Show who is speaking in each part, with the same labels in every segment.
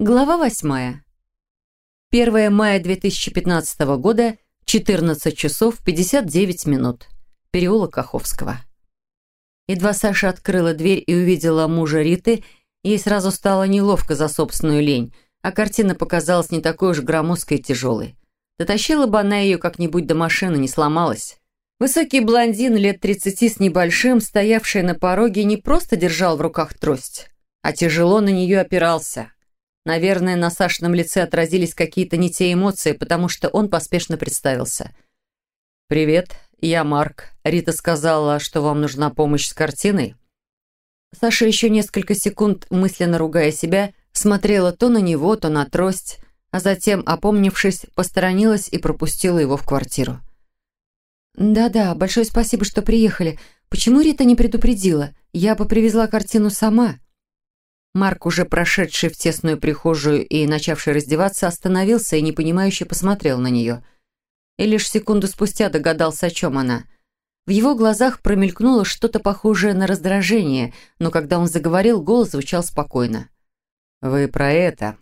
Speaker 1: Глава восьмая. 1 мая 2015 года, 14 часов 59 минут. Переулок Каховского. Едва Саша открыла дверь и увидела мужа Риты, ей сразу стало неловко за собственную лень, а картина показалась не такой уж громоздкой и тяжелой. Дотащила бы она ее как-нибудь до машины, не сломалась. Высокий блондин лет 30 с небольшим, стоявший на пороге, не просто держал в руках трость, а тяжело на нее опирался – Наверное, на Сашином лице отразились какие-то не те эмоции, потому что он поспешно представился. «Привет, я Марк. Рита сказала, что вам нужна помощь с картиной». Саша еще несколько секунд, мысленно ругая себя, смотрела то на него, то на трость, а затем, опомнившись, посторонилась и пропустила его в квартиру. «Да-да, большое спасибо, что приехали. Почему Рита не предупредила? Я бы привезла картину сама». Марк, уже прошедший в тесную прихожую и начавший раздеваться, остановился и непонимающе посмотрел на нее. И лишь секунду спустя догадался, о чем она. В его глазах промелькнуло что-то похожее на раздражение, но когда он заговорил, голос звучал спокойно. «Вы про это?»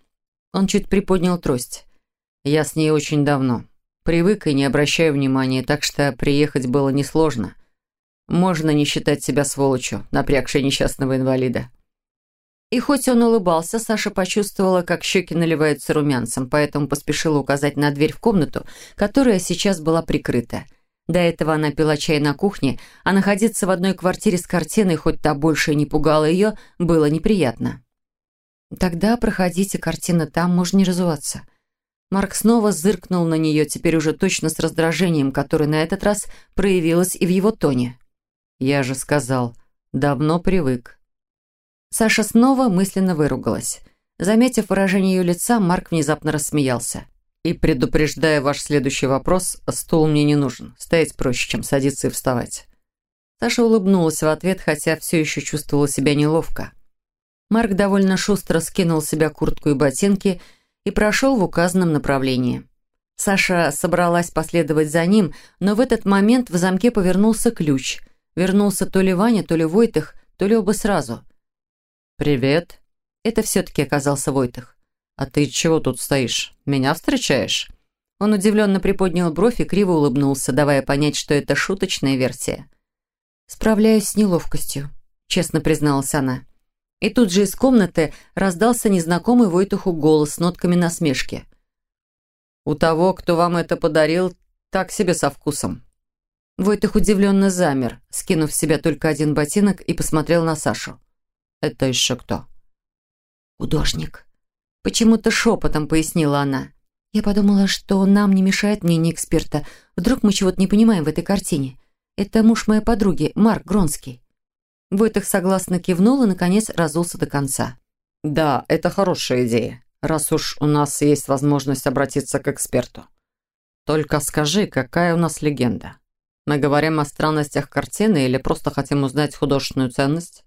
Speaker 1: Он чуть приподнял трость. «Я с ней очень давно. Привык и не обращаю внимания, так что приехать было несложно. Можно не считать себя сволочью, напрягшей несчастного инвалида». И хоть он улыбался, Саша почувствовала, как щеки наливаются румянцем, поэтому поспешила указать на дверь в комнату, которая сейчас была прикрыта. До этого она пила чай на кухне, а находиться в одной квартире с картиной, хоть та больше не пугала ее, было неприятно. «Тогда проходите, картина там, можно не разуваться». Марк снова зыркнул на нее, теперь уже точно с раздражением, которое на этот раз проявилось и в его тоне. «Я же сказал, давно привык». Саша снова мысленно выругалась. Заметив выражение ее лица, Марк внезапно рассмеялся. «И предупреждая ваш следующий вопрос, стул мне не нужен. Стоять проще, чем садиться и вставать». Саша улыбнулась в ответ, хотя все еще чувствовала себя неловко. Марк довольно шустро скинул с себя куртку и ботинки и прошел в указанном направлении. Саша собралась последовать за ним, но в этот момент в замке повернулся ключ. Вернулся то ли Ваня, то ли Войтых, то ли оба сразу – «Привет». Это все-таки оказался Войтых. «А ты чего тут стоишь? Меня встречаешь?» Он удивленно приподнял бровь и криво улыбнулся, давая понять, что это шуточная версия. «Справляюсь с неловкостью», — честно призналась она. И тут же из комнаты раздался незнакомый Войтуху голос с нотками насмешки. «У того, кто вам это подарил, так себе со вкусом». Войтых удивленно замер, скинув с себя только один ботинок и посмотрел на Сашу. «Это еще кто?» «Художник». Почему-то шепотом пояснила она. «Я подумала, что нам не мешает мнение эксперта. Вдруг мы чего-то не понимаем в этой картине. Это муж моей подруги, Марк Гронский». Войтых согласно кивнул и, наконец, разулся до конца. «Да, это хорошая идея, раз уж у нас есть возможность обратиться к эксперту. Только скажи, какая у нас легенда? Мы говорим о странностях картины или просто хотим узнать художественную ценность?»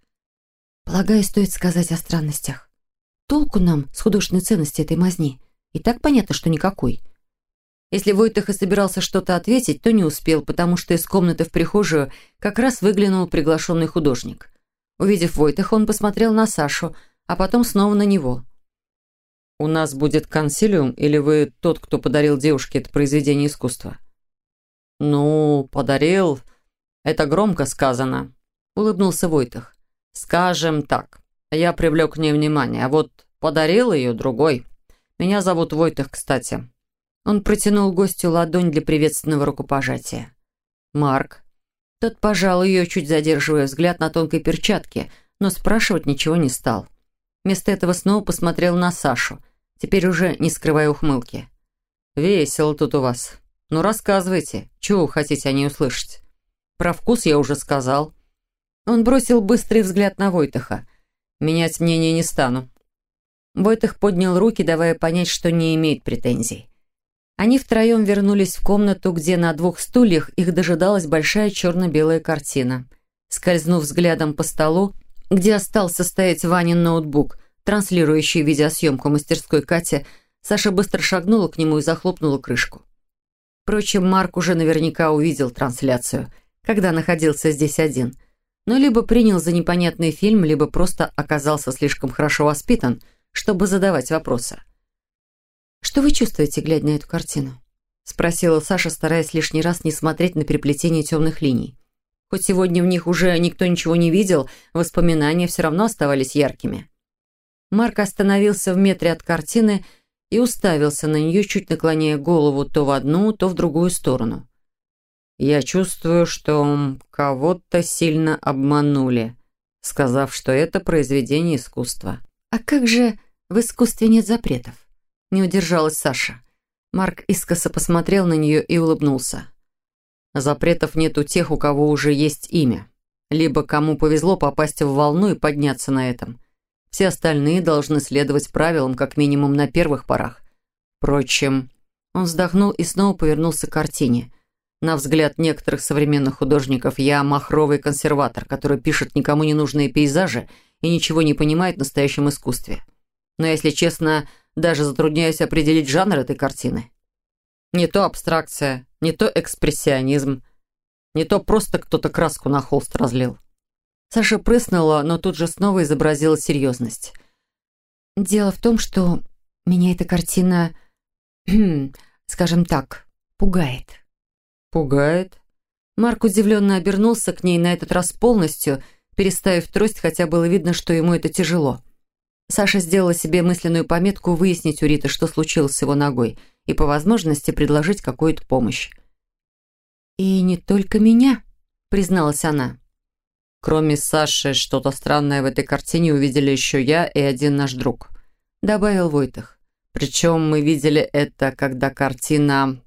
Speaker 1: Полагаю, стоит сказать о странностях. Толку нам с художественной ценности этой мазни? И так понятно, что никакой. Если Войтых и собирался что-то ответить, то не успел, потому что из комнаты в прихожую как раз выглянул приглашенный художник. Увидев Войтых, он посмотрел на Сашу, а потом снова на него. «У нас будет консилиум, или вы тот, кто подарил девушке это произведение искусства?» «Ну, подарил. Это громко сказано», — улыбнулся Войтых. Скажем так, я привлек к ней внимание, а вот подарил ее другой. Меня зовут Войтых, кстати. Он протянул гостю ладонь для приветственного рукопожатия. Марк. Тот пожал ее, чуть задерживая взгляд на тонкой перчатке, но спрашивать ничего не стал. Вместо этого снова посмотрел на Сашу, теперь уже не скрывая ухмылки. «Весело тут у вас. Ну, рассказывайте, чего вы хотите о ней услышать? Про вкус я уже сказал». Он бросил быстрый взгляд на Войтаха. «Менять мнение не стану». Войтах поднял руки, давая понять, что не имеет претензий. Они втроем вернулись в комнату, где на двух стульях их дожидалась большая черно-белая картина. Скользнув взглядом по столу, где остался стоять Ванин ноутбук, транслирующий видеосъемку мастерской Кати, Саша быстро шагнула к нему и захлопнула крышку. Впрочем, Марк уже наверняка увидел трансляцию, когда находился здесь один – но либо принял за непонятный фильм, либо просто оказался слишком хорошо воспитан, чтобы задавать вопросы. «Что вы чувствуете, глядя на эту картину?» спросила Саша, стараясь лишний раз не смотреть на переплетение темных линий. Хоть сегодня в них уже никто ничего не видел, воспоминания все равно оставались яркими. Марк остановился в метре от картины и уставился на нее, чуть наклоняя голову то в одну, то в другую сторону. «Я чувствую, что кого-то сильно обманули», сказав, что это произведение искусства.
Speaker 2: «А как же в искусстве нет запретов?» Не удержалась Саша. Марк искоса посмотрел на нее и улыбнулся.
Speaker 1: Запретов нет у тех, у кого уже есть имя. Либо кому повезло попасть в волну и подняться на этом. Все остальные должны следовать правилам, как минимум на первых порах. Впрочем, он вздохнул и снова повернулся к картине. На взгляд некоторых современных художников я махровый консерватор, который пишет никому не нужные пейзажи и ничего не понимает в настоящем искусстве. Но, если честно, даже затрудняюсь определить жанр этой картины. Не то абстракция, не то экспрессионизм, не то просто кто-то краску на холст разлил. Саша прыснула, но тут же снова изобразила серьезность.
Speaker 2: «Дело в том, что меня эта картина, скажем так, пугает».
Speaker 1: «Пугает?»
Speaker 2: Марк удивленно обернулся к ней на этот раз полностью, переставив трость, хотя было видно, что ему это тяжело. Саша сделала себе мысленную пометку выяснить у Риты, что случилось с его ногой, и по возможности предложить какую-то помощь.
Speaker 1: «И не только меня», — призналась она. «Кроме Саши, что-то странное в этой картине увидели еще я и один наш друг», — добавил Войтах. «Причем мы видели это, когда картина,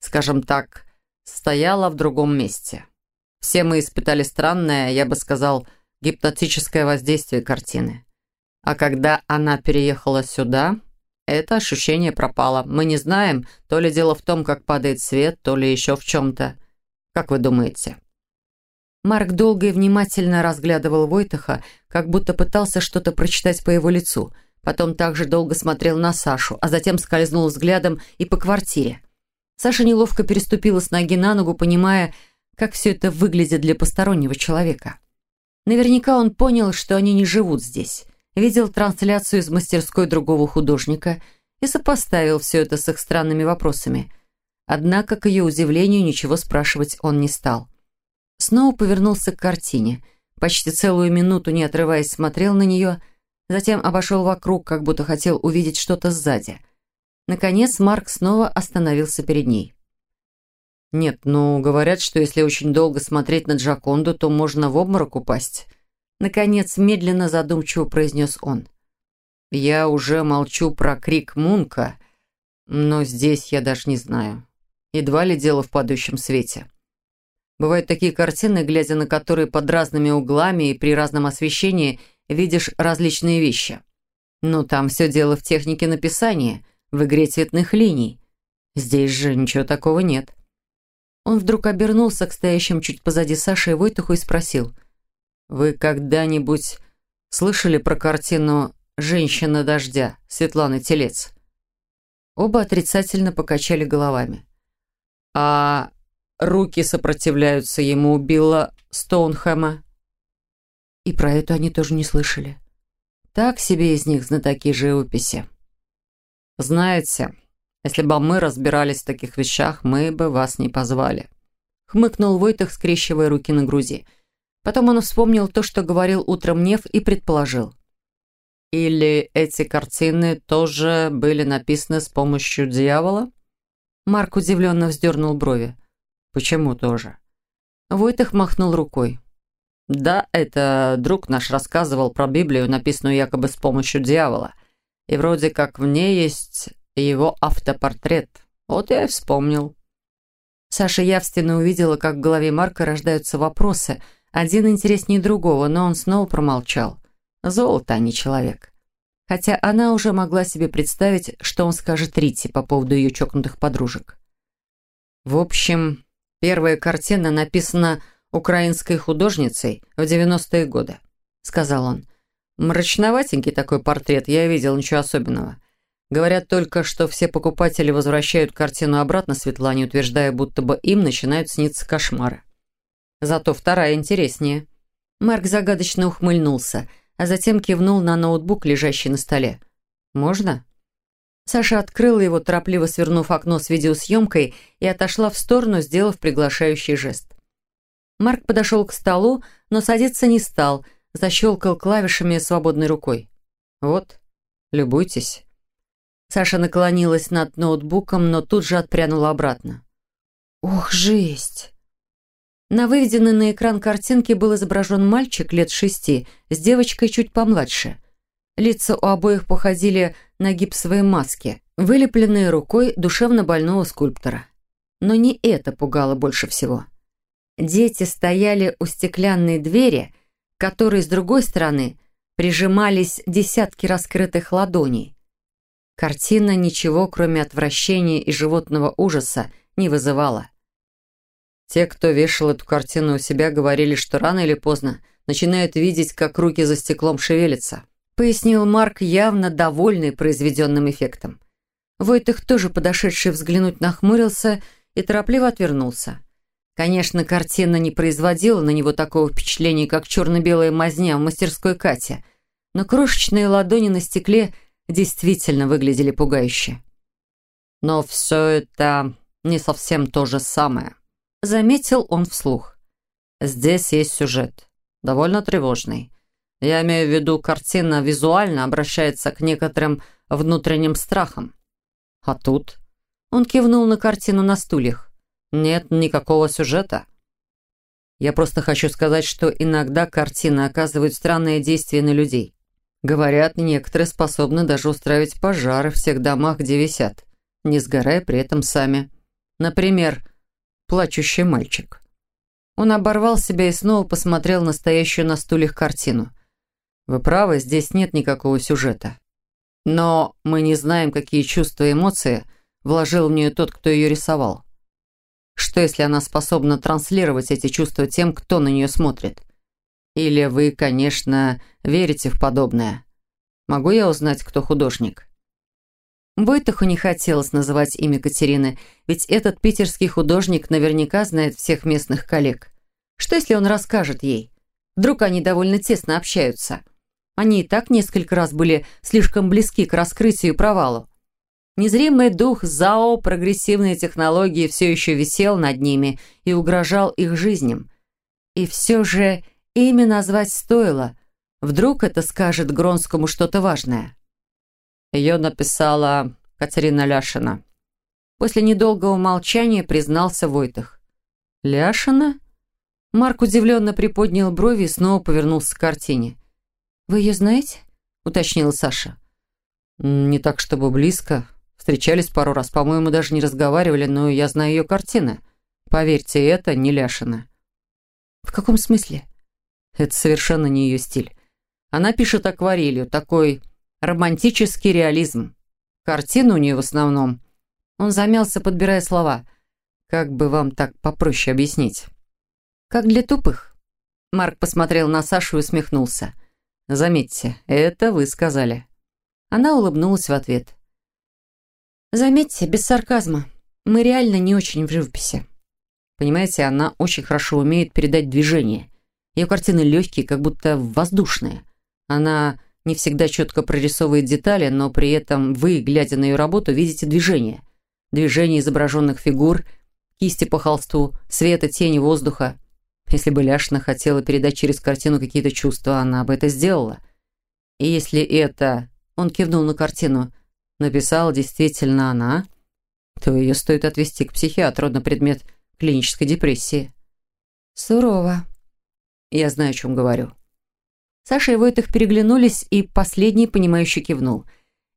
Speaker 1: скажем так, стояла в другом месте. Все мы испытали странное, я бы сказал, гипнотическое воздействие картины. А когда она переехала сюда, это ощущение пропало. Мы не знаем, то ли дело в том, как падает свет, то ли еще в чем-то. Как вы думаете?»
Speaker 2: Марк долго и внимательно разглядывал Войтаха, как будто пытался что-то прочитать по его лицу. Потом также долго смотрел на Сашу, а затем скользнул взглядом и по квартире. Саша неловко переступила с ноги на ногу, понимая, как все это выглядит для постороннего человека. Наверняка он понял, что они не живут здесь видел трансляцию из мастерской другого художника и сопоставил все это с их странными вопросами. Однако, к ее удивлению, ничего спрашивать он не стал. Снова повернулся к картине. Почти целую минуту, не отрываясь, смотрел на нее, затем обошел вокруг, как будто хотел увидеть что-то сзади. Наконец, Марк снова остановился перед ней.
Speaker 1: «Нет, ну, говорят, что если очень долго смотреть на Джаконду, то можно в обморок упасть».
Speaker 2: Наконец, медленно задумчиво произнес он.
Speaker 1: «Я уже молчу про крик Мунка, но здесь я даже не знаю. Едва ли дело в падающем свете. Бывают такие картины, глядя на которые под разными углами и при разном освещении видишь различные вещи. Но там все дело в технике написания, в игре цветных линий. Здесь же ничего такого нет».
Speaker 2: Он вдруг обернулся к стоящим чуть позади Саши и Войтуху и спросил –
Speaker 1: вы когда-нибудь слышали про картину «Женщина дождя» Светланы Телец?
Speaker 2: Оба отрицательно покачали головами.
Speaker 1: А руки сопротивляются ему убила Стоунхэма?
Speaker 2: И про это они тоже не слышали. Так себе из них знатоки живописи.
Speaker 1: Знаете, если бы мы разбирались в таких вещах, мы бы вас не позвали.
Speaker 2: Хмыкнул Войтах, скрещивая руки на груди – Потом он вспомнил то, что говорил утром Нев, и предположил.
Speaker 1: «Или эти картины тоже были написаны с помощью дьявола?»
Speaker 2: Марк удивленно вздернул брови.
Speaker 1: «Почему тоже?»
Speaker 2: Войтах махнул рукой.
Speaker 1: «Да, это друг наш рассказывал про Библию, написанную якобы с помощью дьявола. И вроде как в ней есть его автопортрет. Вот я и вспомнил».
Speaker 2: Саша явственно увидела, как в голове Марка рождаются вопросы – один интереснее другого, но он снова промолчал. Золото, а не человек. Хотя она уже могла себе представить, что он скажет Рите по поводу ее чокнутых подружек.
Speaker 1: В общем, первая картина написана украинской художницей в 90-е годы, сказал он. Мрачноватенький такой портрет, я видел, ничего особенного. Говорят только, что все покупатели возвращают картину обратно Светлане, утверждая, будто бы им начинают сниться кошмары. Зато вторая интереснее».
Speaker 2: Марк загадочно ухмыльнулся, а затем кивнул на ноутбук, лежащий на столе. «Можно?» Саша открыла его, торопливо свернув окно с видеосъемкой и отошла в сторону, сделав приглашающий жест. Марк подошел к столу, но садиться не стал, защелкал клавишами свободной рукой. «Вот, любуйтесь». Саша наклонилась над ноутбуком, но тут же отпрянула обратно. «Ох, жесть!» На выведенной на экран картинке был изображен мальчик лет шести с девочкой чуть помладше. Лица у обоих походили на гипсовые маски, вылепленные рукой душевно больного скульптора. Но не это пугало больше всего. Дети стояли у стеклянной двери, которой с другой стороны прижимались десятки раскрытых ладоней. Картина ничего, кроме отвращения и животного ужаса, не вызывала. Те, кто вешал эту картину у себя, говорили, что рано или поздно начинают видеть, как руки за стеклом шевелятся пояснил Марк, явно довольный произведенным эффектом. Войтых, тоже подошедший взглянуть, нахмурился и торопливо отвернулся. Конечно, картина не производила на него такого впечатления, как черно-белая мазня в мастерской Кате, но крошечные ладони на стекле действительно выглядели пугающе. «Но все это не совсем то же самое», — заметил он вслух. «Здесь есть сюжет, довольно тревожный. Я имею в виду, картина визуально обращается к некоторым внутренним страхам. А тут... Он кивнул на картину на стульях. Нет никакого сюжета. Я просто хочу сказать, что иногда картины оказывают странные действия на людей. Говорят, некоторые способны даже устраивать пожары в всех домах, где висят, не сгорая при этом сами. Например, плачущий мальчик. Он оборвал себя и снова посмотрел на стоящую на стульях картину. Вы правы, здесь нет никакого сюжета. Но мы не знаем, какие чувства и эмоции вложил в нее тот, кто ее рисовал. Что, если она способна транслировать эти чувства тем, кто на нее смотрит? Или вы, конечно, верите в подобное? Могу я узнать, кто художник?» Бойтаху не хотелось называть имя Катерины, ведь этот питерский художник наверняка знает всех местных коллег. Что, если он расскажет ей? Вдруг они довольно тесно общаются?» Они и так несколько раз были слишком близки к раскрытию и провалу. Незримый дух ЗАО прогрессивные технологии все еще висел над ними и угрожал их жизням. И все же имя назвать стоило. Вдруг это скажет Гронскому что-то важное. Ее написала Катерина Ляшина. После недолгого молчания признался Войтах. «Ляшина?» Марк удивленно приподнял брови и снова повернулся к картине. «Вы ее знаете?» — уточнила Саша. «Не так, чтобы близко. Встречались пару раз, по-моему, даже не разговаривали, но я знаю ее картины. Поверьте, это не Ляшина». «В каком смысле?» «Это совершенно не ее стиль. Она пишет акварелью, такой романтический реализм. Картины у нее в основном...» Он замялся, подбирая слова. «Как бы вам так попроще объяснить?» «Как для тупых?» Марк посмотрел на Сашу и усмехнулся. Заметьте, это вы сказали». Она улыбнулась в ответ. «Заметьте, без сарказма. Мы реально не очень в живописи». Понимаете, она очень хорошо умеет передать движение. Ее картины легкие, как будто воздушные. Она не всегда четко прорисовывает детали, но при этом вы, глядя на ее работу, видите движение. Движение изображенных фигур, кисти по холсту, света, тени, воздуха. Если бы Ляшина хотела передать через картину какие-то чувства, она бы это сделала. И если это, он кивнул на картину, написала действительно она, то ее стоит отвести к психиатру на предмет клинической депрессии. Сурово. Я знаю, о чем говорю. Саша и Войтых переглянулись, и последний, понимающе кивнул.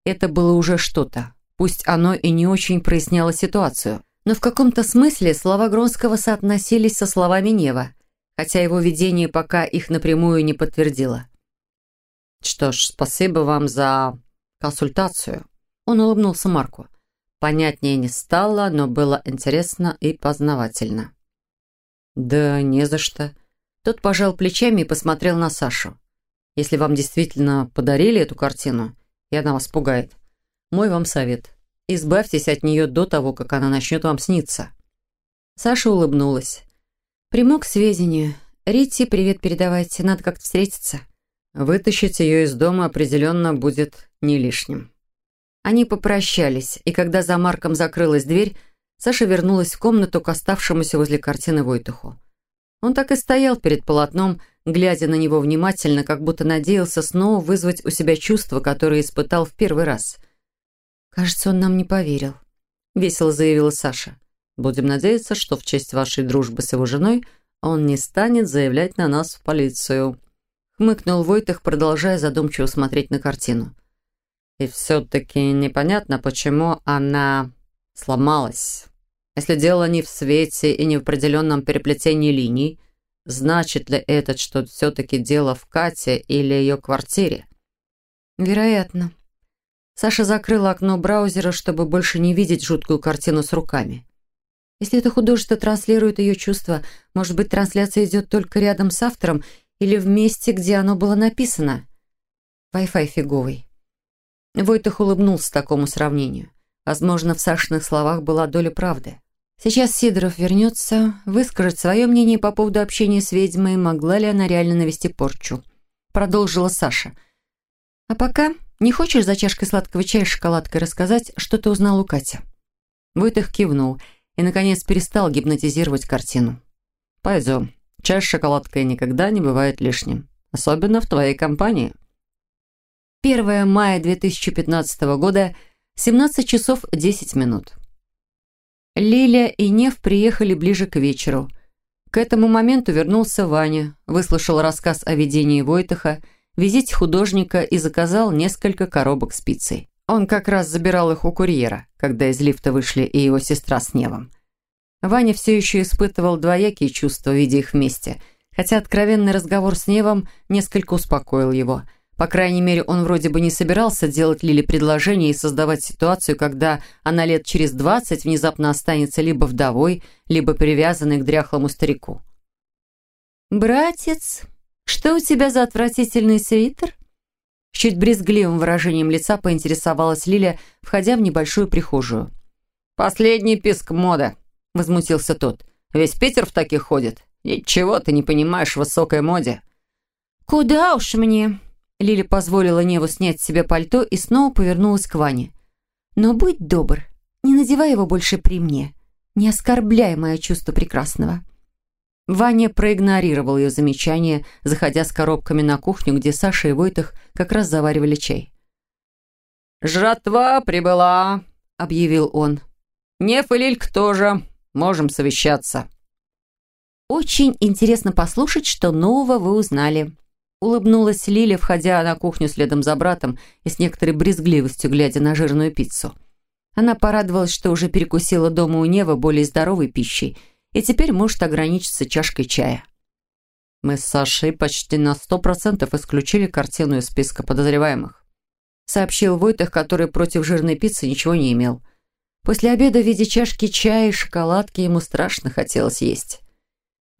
Speaker 2: Это было уже что-то. Пусть оно и не очень проясняло ситуацию. Но в каком-то смысле слова Гронского соотносились со словами Нева хотя его видение пока их напрямую не подтвердило. «Что ж, спасибо вам за консультацию». Он улыбнулся Марку. Понятнее не стало, но было интересно и познавательно. «Да не за что». Тот пожал плечами и посмотрел на Сашу. «Если вам действительно подарили эту картину, и она вас пугает, мой вам совет. Избавьтесь от нее до того, как она начнет вам сниться». Саша улыбнулась. Приму к сведению. Рите привет передавайте, надо как-то встретиться. Вытащить ее из дома определенно будет не лишним. Они попрощались, и когда за Марком закрылась дверь, Саша вернулась в комнату к оставшемуся возле картины Войтуху. Он так и стоял перед полотном, глядя на него внимательно, как будто надеялся снова вызвать у себя чувства, которые испытал в первый раз. «Кажется, он нам не поверил», — весело заявила Саша. «Будем надеяться, что в честь вашей дружбы с его женой он не станет заявлять на нас в полицию», — хмыкнул Войтых, продолжая задумчиво смотреть на картину. «И все-таки непонятно, почему она сломалась». Если дело не в свете и не в определенном переплетении линий, значит ли это, что все-таки дело в Кате или ее квартире? Вероятно. Саша закрыла окно браузера, чтобы больше не видеть жуткую картину с руками. Если это художество транслирует ее чувства, может быть, трансляция идет только рядом с автором или в месте, где оно было написано? Wi-Fi фиговый. Войтах улыбнулся такому сравнению. Возможно, в Сашиных словах была доля правды. Сейчас Сидоров вернется, выскажет свое мнение по поводу общения с ведьмой, могла ли она реально навести порчу. Продолжила Саша. «А пока не хочешь за чашкой сладкого чая с шоколадкой рассказать, что ты узнал у Кати?» Войтых кивнул и, наконец, перестал гипнотизировать картину. «Пойдем. Чай с шоколадкой никогда не бывает лишним. Особенно в твоей компании». 1 мая 2015 года – 17 часов 10 минут. Лиля и Нев приехали ближе к вечеру. К этому моменту вернулся Ваня, выслушал рассказ о видении Войтаха, визите художника и заказал несколько коробок с пиццей. Он как раз забирал их у курьера, когда из лифта вышли и его сестра с Невом. Ваня все еще испытывал двоякие чувства, видя их вместе, хотя откровенный разговор с Невом несколько успокоил его – по крайней мере, он вроде бы не собирался делать Лиле предложение и создавать ситуацию, когда она лет через двадцать внезапно останется либо вдовой, либо привязанной к дряхлому старику. «Братец, что у тебя за отвратительный свитер?» С чуть брезгливым выражением лица поинтересовалась Лиля, входя в небольшую прихожую. «Последний писк мода», — возмутился тот. «Весь Питер в таких ходит. Ничего ты не понимаешь в высокой моде».
Speaker 1: «Куда уж мне?» Лили позволила Неву снять с себя пальто и снова повернулась к Ване. «Но будь добр, не надевай его больше при мне. Не оскорбляй мое чувство прекрасного». Ваня проигнорировал ее замечание, заходя с коробками на кухню, где Саша и Войтах как раз заваривали чай.
Speaker 2: «Жратва прибыла», — объявил он. «Неф и Лильк тоже. Можем совещаться».
Speaker 1: «Очень интересно послушать, что нового вы узнали», Улыбнулась Лиля, входя на кухню следом за братом и с некоторой брезгливостью глядя на жирную пиццу. Она порадовалась, что уже перекусила дома у Нева более здоровой пищей и теперь может ограничиться чашкой чая.
Speaker 2: «Мы с Сашей почти на сто процентов исключили картину из списка подозреваемых»,
Speaker 1: сообщил Войтах, который против жирной пиццы ничего не имел. После обеда в виде чашки чая и шоколадки ему страшно хотелось есть.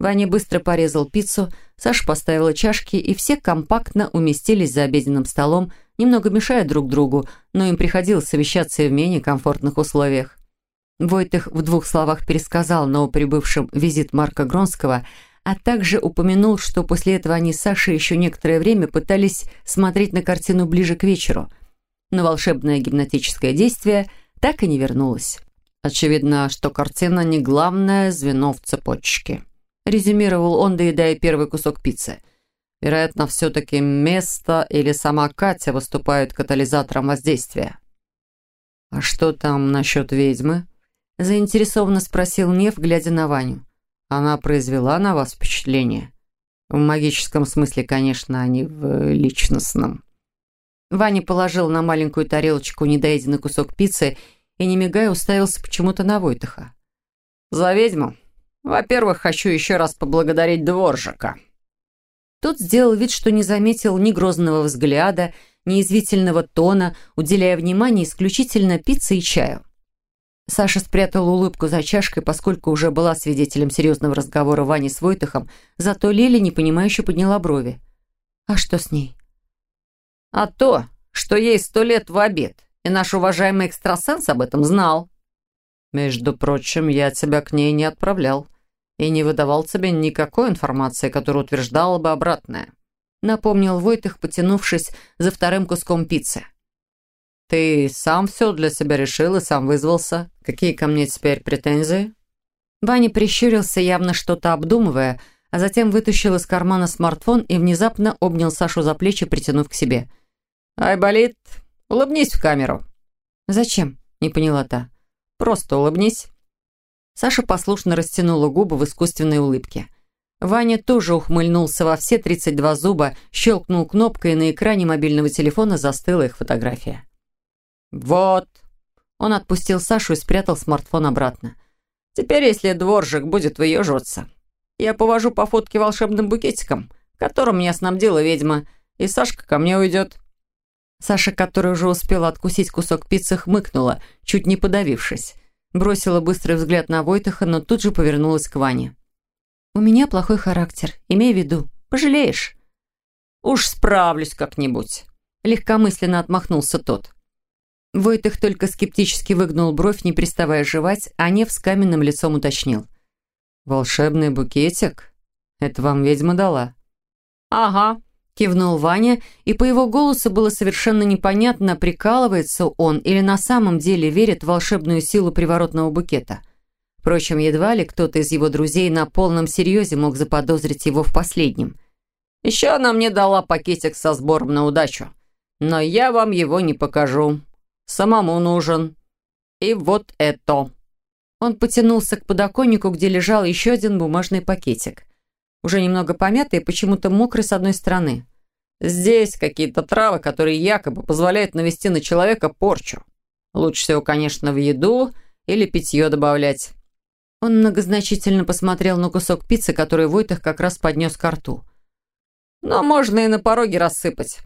Speaker 1: Ваня быстро порезал пиццу, Саша поставила чашки, и все компактно уместились за обеденным столом, немного мешая друг другу, но им приходилось совещаться и в менее комфортных условиях. Войтых в двух словах пересказал новоприбывшим визит Марка Гронского, а также упомянул, что после этого они с Сашей еще некоторое время пытались смотреть на картину ближе к вечеру, но волшебное гипнотическое действие так и не вернулось.
Speaker 2: Очевидно, что картина не главное звено в цепочке резюмировал он, доедая первый кусок пиццы. Вероятно, все-таки место или сама Катя выступают катализатором воздействия. «А что там насчет ведьмы?» заинтересованно спросил Нев, глядя на Ваню. «Она произвела на вас впечатление?» В магическом смысле, конечно, а не в личностном.
Speaker 1: Ваня положил на маленькую тарелочку недоеденный кусок пиццы и, не мигая, уставился почему-то на Войтаха.
Speaker 2: «За ведьму во-первых, хочу еще раз поблагодарить Дворжика».
Speaker 1: Тот сделал вид, что не заметил ни грозного взгляда, ни извительного тона, уделяя внимание исключительно пицце и чаю. Саша спрятала улыбку за чашкой, поскольку уже была свидетелем серьезного разговора Вани с Войтахом, зато Лили непонимающе подняла брови. «А что с ней?»
Speaker 2: «А то, что ей сто лет в обед, и наш уважаемый экстрасенс об этом знал». «Между прочим, я тебя к ней не отправлял и не выдавал тебе никакой информации, которая утверждала бы обратное», напомнил Войтых, потянувшись за вторым куском пиццы. ты сам все для себя решил и сам вызвался. Какие ко мне теперь претензии?»
Speaker 1: Ваня прищурился, явно что-то обдумывая, а затем вытащил из кармана смартфон и внезапно обнял Сашу за плечи, притянув к себе.
Speaker 2: «Ай, болит. Улыбнись в камеру».
Speaker 1: «Зачем?» – не поняла та.
Speaker 2: «Просто улыбнись».
Speaker 1: Саша послушно растянула губы в искусственной улыбке. Ваня тоже ухмыльнулся во все 32 зуба, щелкнул кнопкой, и на экране мобильного телефона застыла их фотография.
Speaker 2: «Вот».
Speaker 1: Он отпустил Сашу и спрятал смартфон обратно.
Speaker 2: «Теперь, если дворжик будет выеживаться, я повожу по фотке волшебным букетиком, которым меня снабдила ведьма, и Сашка ко мне уйдет».
Speaker 1: Саша, которая уже успела откусить кусок пиццы, хмыкнула, чуть не подавившись. Бросила быстрый взгляд на Войтаха, но тут же повернулась к Ване. «У меня плохой характер. Имей в виду. Пожалеешь?»
Speaker 2: «Уж справлюсь как-нибудь», — легкомысленно отмахнулся тот.
Speaker 1: Войтых только скептически выгнул бровь, не приставая жевать, а Нев с каменным лицом уточнил.
Speaker 2: «Волшебный букетик? Это вам ведьма дала?»
Speaker 1: «Ага», — кивнул Ваня, и по его голосу было совершенно непонятно, прикалывается он или на самом деле верит в волшебную силу приворотного букета. Впрочем, едва ли кто-то из его друзей на полном серьезе мог заподозрить его в последнем.
Speaker 2: «Еще она мне дала пакетик со сбором на удачу, но я вам его не покажу. Самому нужен. И вот это».
Speaker 1: Он потянулся к подоконнику, где лежал еще один бумажный пакетик. Уже немного помятый и почему-то мокрый с одной стороны.
Speaker 2: «Здесь какие-то травы, которые якобы позволяют навести на человека порчу. Лучше всего, конечно, в еду или питье добавлять».
Speaker 1: Он многозначительно посмотрел на кусок пиццы, который Войтах как раз поднес к рту.
Speaker 2: «Но можно и на пороге рассыпать.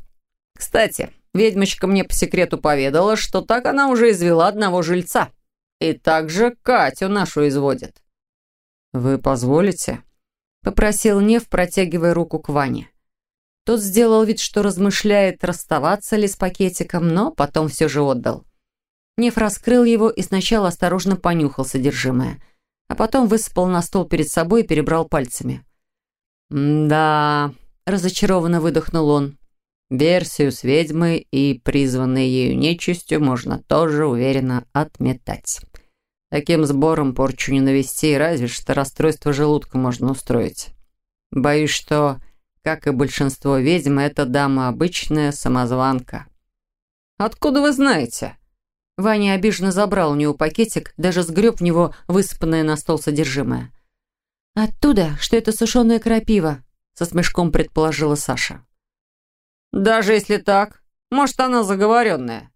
Speaker 2: Кстати, ведьмочка мне по секрету поведала, что так она уже извела одного жильца. И также Катю нашу изводит».
Speaker 1: «Вы позволите?» — попросил Нев, протягивая руку к Ване. Тот сделал вид, что размышляет, расставаться ли с пакетиком, но потом все же отдал. Нев раскрыл его и сначала осторожно понюхал содержимое — а потом высыпал на стол перед собой и перебрал пальцами.
Speaker 2: «Да...»
Speaker 1: — разочарованно выдохнул он.
Speaker 2: «Версию с ведьмой и призванной ею нечистью можно тоже уверенно отметать. Таким сбором порчу не навести, разве что расстройство желудка можно устроить. Боюсь, что, как и большинство ведьм, эта дама обычная самозванка». «Откуда вы знаете?»
Speaker 1: Ваня обиженно забрал у него пакетик, даже сгреб в него высыпанное на стол содержимое. «Оттуда, что это сушеная крапива», — со смешком предположила Саша.
Speaker 2: «Даже если так, может, она заговоренная.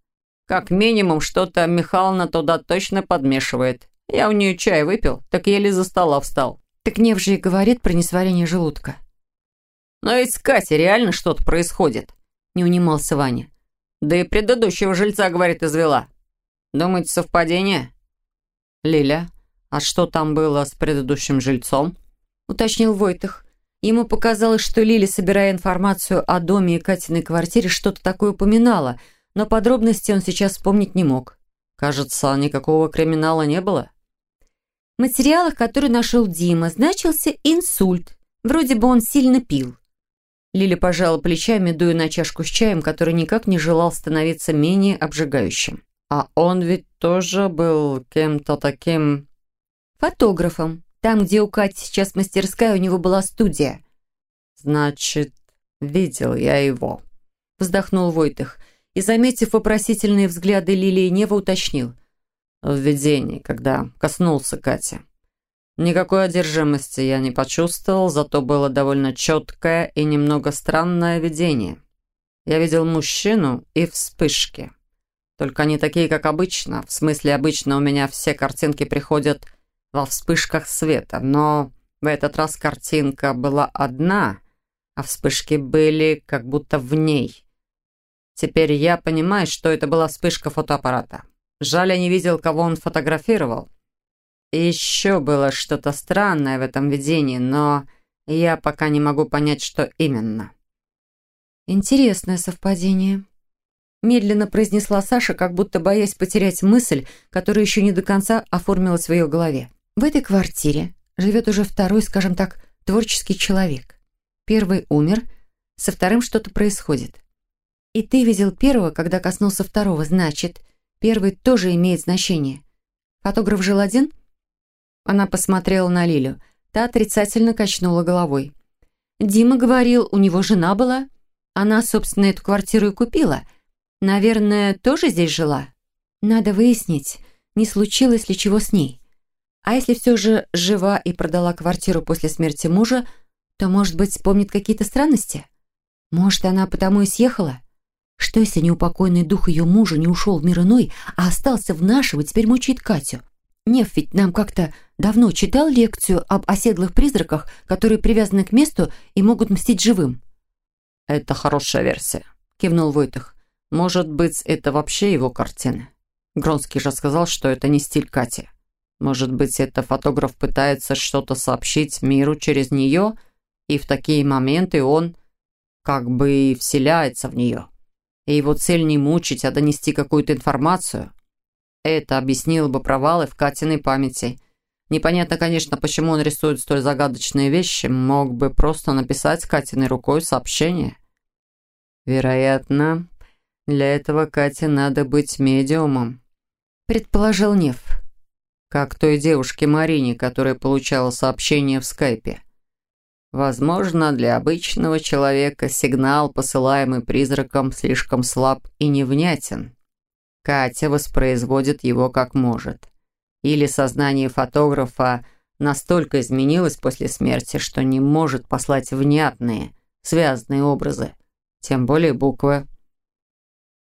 Speaker 2: Как минимум, что-то Михайловна туда точно подмешивает. Я у нее чай выпил, так еле за стола встал».
Speaker 1: «Так Нев же и говорит про несварение желудка».
Speaker 2: «Но ведь с Катей реально что-то происходит», — не унимался Ваня. «Да и предыдущего жильца, говорит, извела». Думаете, совпадение?»
Speaker 1: «Лиля, а что там было с предыдущим жильцом?» уточнил Войтых. Ему показалось, что Лили, собирая информацию о доме и Катиной квартире, что-то такое упоминала, но подробности он сейчас вспомнить не мог.
Speaker 2: Кажется, никакого криминала не было.
Speaker 1: В материалах, которые нашел Дима, значился инсульт. Вроде бы он сильно пил. Лили пожала плечами, дуя на чашку с чаем, который никак не желал становиться менее обжигающим.
Speaker 2: А он ведь тоже был кем-то таким...
Speaker 1: Фотографом. Там, где у Кати сейчас мастерская, у него была студия.
Speaker 2: Значит, видел я его.
Speaker 1: Вздохнул Войтых и, заметив вопросительные взгляды Лилии Нева, уточнил.
Speaker 2: В видении, когда коснулся Кати. Никакой одержимости я не почувствовал, зато было довольно четкое и немного странное видение. Я видел мужчину и вспышки. Только не такие, как обычно. В смысле, обычно у меня все картинки приходят во вспышках света, но в этот раз картинка была одна, а вспышки были как будто в ней. Теперь я понимаю, что это была вспышка фотоаппарата. Жаль, я не видел, кого он фотографировал. И еще было что-то странное в этом видении, но я пока не могу понять, что именно.
Speaker 1: Интересное совпадение, Медленно произнесла Саша, как будто боясь потерять мысль, которая еще не до конца оформилась в ее голове. В этой квартире живет уже второй, скажем так, творческий человек. Первый умер, со вторым что-то происходит.
Speaker 2: И ты видел первого, когда коснулся второго, значит, первый тоже имеет значение. Фотограф жил один? Она посмотрела на Лилю. Та отрицательно качнула головой. Дима говорил, у него жена была. Она, собственно, эту квартиру и купила. Наверное, тоже здесь жила? Надо выяснить, не случилось ли чего с ней. А если все же жива и продала квартиру после смерти мужа, то, может быть, помнит какие-то странности? Может, она потому и съехала? Что, если неупокойный дух ее мужа не ушел в мир иной, а остался в нашего теперь мучает Катю? Нев ведь нам как-то давно читал лекцию об оседлых призраках, которые привязаны к месту и могут мстить живым.
Speaker 1: «Это хорошая версия», — кивнул Войтах. «Может быть, это вообще его картины. Гронский же сказал, что это не стиль Кати. Может быть, это фотограф пытается что-то сообщить миру через нее, и в такие моменты он как бы вселяется в нее. И его цель не мучить, а донести какую-то информацию. Это объяснило бы провалы в Катиной памяти. Непонятно, конечно, почему он рисует столь загадочные вещи. Мог бы просто написать Катиной рукой сообщение. Вероятно, для этого Кате надо быть медиумом, предположил Нев как той девушке Марине, которая получала сообщение в скайпе. Возможно, для обычного человека сигнал, посылаемый призраком, слишком слаб и невнятен. Катя воспроизводит его как может. Или сознание фотографа настолько изменилось после смерти, что не может послать внятные, связанные образы, тем более буквы.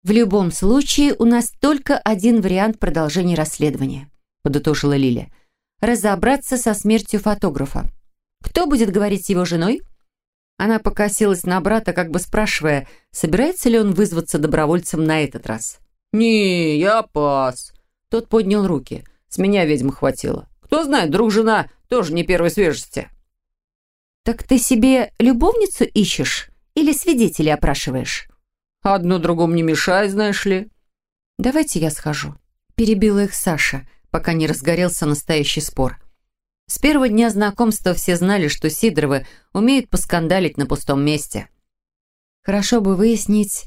Speaker 2: В любом случае, у нас только один вариант продолжения расследования подытожила Лиля. «Разобраться со смертью фотографа. Кто будет говорить с его женой?» Она покосилась на брата, как бы спрашивая, собирается ли он вызваться добровольцем на этот раз.
Speaker 1: «Не, я пас». Тот поднял руки. «С меня ведьма хватило. Кто знает, друг жена тоже не первой свежести».
Speaker 2: «Так ты себе любовницу ищешь или свидетелей опрашиваешь?»
Speaker 1: «Одно другому не мешает, знаешь ли».
Speaker 2: «Давайте я схожу», — перебила их Саша пока не разгорелся настоящий спор. С первого дня знакомства все знали, что Сидоровы умеют поскандалить на пустом месте. Хорошо бы выяснить,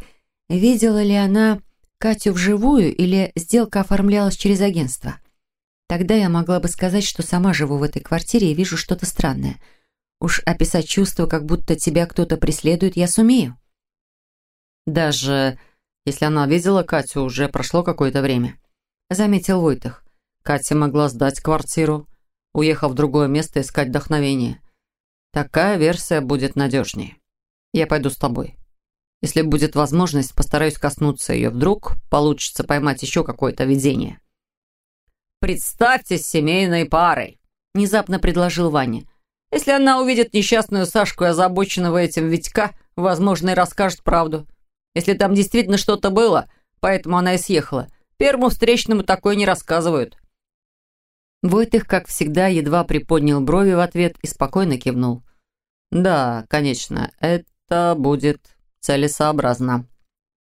Speaker 2: видела ли она Катю вживую или сделка оформлялась через агентство. Тогда я могла бы сказать, что сама живу в этой квартире и вижу что-то странное. Уж описать чувство, как будто тебя кто-то преследует, я сумею.
Speaker 1: Даже если она видела Катю, уже прошло какое-то время, заметил Войтах. Катя могла сдать квартиру, уехав в другое место искать вдохновение. Такая версия будет надежнее. Я пойду с тобой. Если будет возможность, постараюсь коснуться ее. Вдруг получится поймать еще какое-то видение. «Представьтесь семейной парой», — внезапно предложил Ваня. «Если она увидит несчастную Сашку и озабоченного этим Витька, возможно, и расскажет правду. Если там действительно что-то было, поэтому она и съехала. Первому встречному такое не рассказывают». Войтых, как всегда, едва приподнял брови в ответ и спокойно кивнул. «Да, конечно, это будет целесообразно».